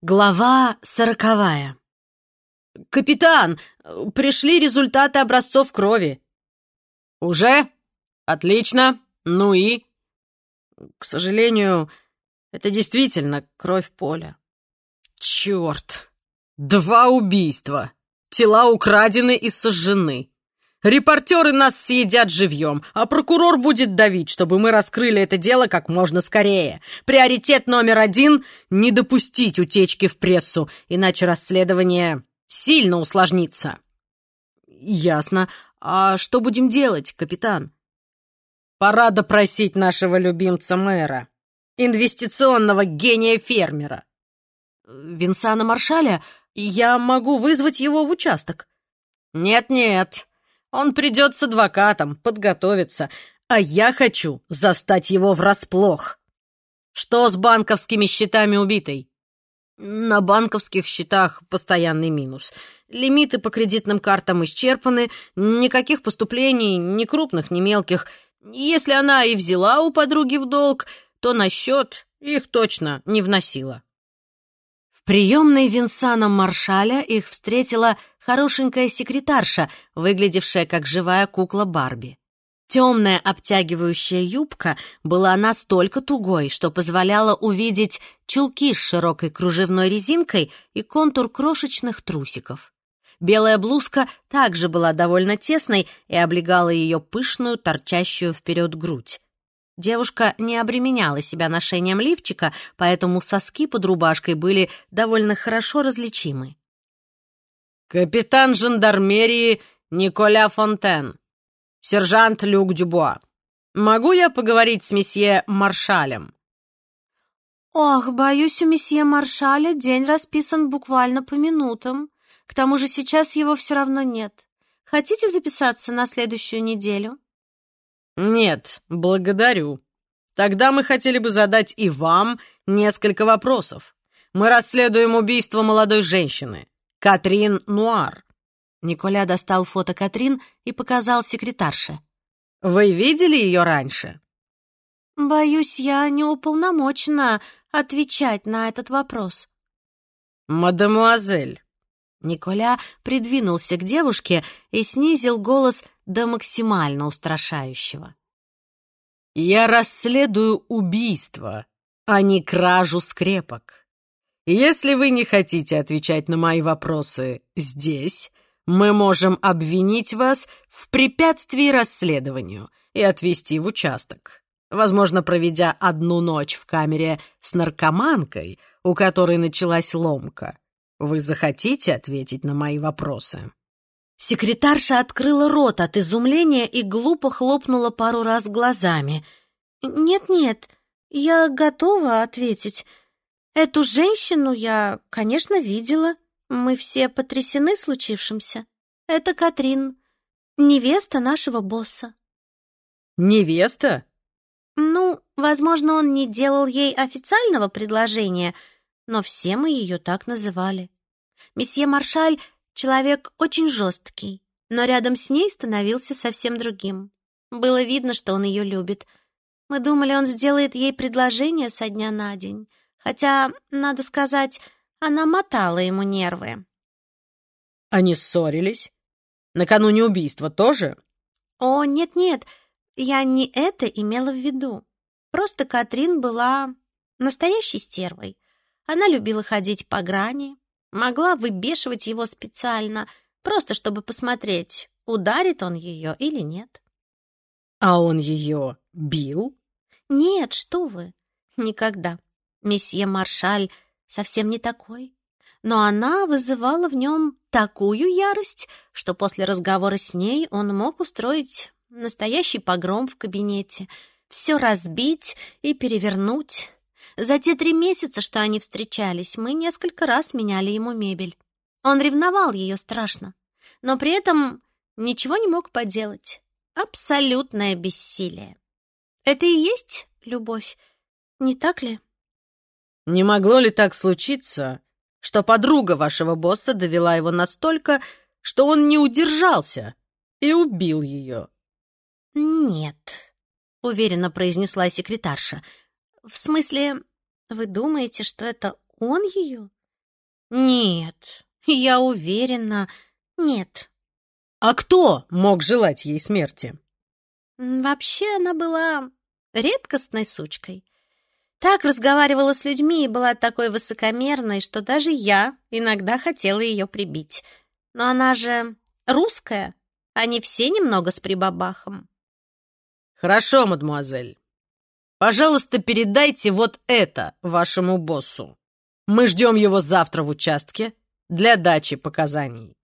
Глава сороковая. «Капитан, пришли результаты образцов крови». «Уже? Отлично. Ну и?» «К сожалению, это действительно кровь Поля». «Черт! Два убийства! Тела украдены и сожжены. Репортеры нас съедят живьем, а прокурор будет давить, чтобы мы раскрыли это дело как можно скорее. Приоритет номер один — не допустить утечки в прессу, иначе расследование сильно усложнится. Ясно. А что будем делать, капитан? Пора допросить нашего любимца мэра, инвестиционного гения-фермера. Винсана Маршаля? Я могу вызвать его в участок. Нет-нет, он придет с адвокатом, подготовится, а я хочу застать его врасплох. Что с банковскими счетами убитой? На банковских счетах постоянный минус. Лимиты по кредитным картам исчерпаны, никаких поступлений, ни крупных, ни мелких. Если она и взяла у подруги в долг, то на счет их точно не вносила. В приемной Винсана Маршаля их встретила хорошенькая секретарша, выглядевшая как живая кукла Барби. Темная обтягивающая юбка была настолько тугой, что позволяла увидеть чулки с широкой кружевной резинкой и контур крошечных трусиков. Белая блузка также была довольно тесной и облегала ее пышную, торчащую вперед грудь. Девушка не обременяла себя ношением лифчика, поэтому соски под рубашкой были довольно хорошо различимы. «Капитан жандармерии Николя Фонтен, сержант Люк Дюбуа. Могу я поговорить с месье Маршалем?» «Ох, боюсь, у месье Маршаля день расписан буквально по минутам. К тому же сейчас его все равно нет. Хотите записаться на следующую неделю?» «Нет, благодарю. Тогда мы хотели бы задать и вам несколько вопросов. Мы расследуем убийство молодой женщины. Катрин Нуар». Николя достал фото Катрин и показал секретарше. «Вы видели ее раньше?» «Боюсь, я не уполномочена отвечать на этот вопрос». «Мадемуазель». Николя придвинулся к девушке и снизил голос до максимально устрашающего. «Я расследую убийство, а не кражу скрепок. Если вы не хотите отвечать на мои вопросы здесь, мы можем обвинить вас в препятствии расследованию и отвезти в участок. Возможно, проведя одну ночь в камере с наркоманкой, у которой началась ломка, вы захотите ответить на мои вопросы?» Секретарша открыла рот от изумления и глупо хлопнула пару раз глазами. «Нет-нет, я готова ответить. Эту женщину я, конечно, видела. Мы все потрясены случившимся. Это Катрин, невеста нашего босса. Невеста? Ну, возможно, он не делал ей официального предложения, но все мы ее так называли. Месье Маршаль — человек очень жесткий, но рядом с ней становился совсем другим. Было видно, что он ее любит. Мы думали, он сделает ей предложение со дня на день, Хотя, надо сказать, она мотала ему нервы. Они ссорились? Накануне убийства тоже? О, нет-нет, я не это имела в виду. Просто Катрин была настоящей стервой. Она любила ходить по грани, могла выбешивать его специально, просто чтобы посмотреть, ударит он ее или нет. А он ее бил? Нет, что вы, никогда. Месье Маршаль совсем не такой. Но она вызывала в нем такую ярость, что после разговора с ней он мог устроить настоящий погром в кабинете, все разбить и перевернуть. За те три месяца, что они встречались, мы несколько раз меняли ему мебель. Он ревновал ее страшно, но при этом ничего не мог поделать. Абсолютное бессилие. Это и есть любовь, не так ли? Не могло ли так случиться, что подруга вашего босса довела его настолько, что он не удержался и убил ее? Нет, уверенно произнесла секретарша. В смысле, вы думаете, что это он ее? Нет, я уверена, нет. А кто мог желать ей смерти? Вообще она была редкостной сучкой. Так разговаривала с людьми и была такой высокомерной, что даже я иногда хотела ее прибить. Но она же русская, они все немного с прибабахом. Хорошо, мадемуазель. Пожалуйста, передайте вот это вашему боссу. Мы ждем его завтра в участке для дачи показаний.